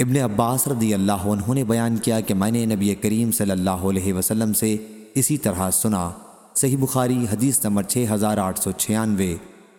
ابن عباس رضی اللہ عنہ نے بیان کیا کہ میں نے نبی کریم صلی اللہ علیہ وسلم سے اسی طرح سنا۔ صحیح بخاری حدیث نمبر 6896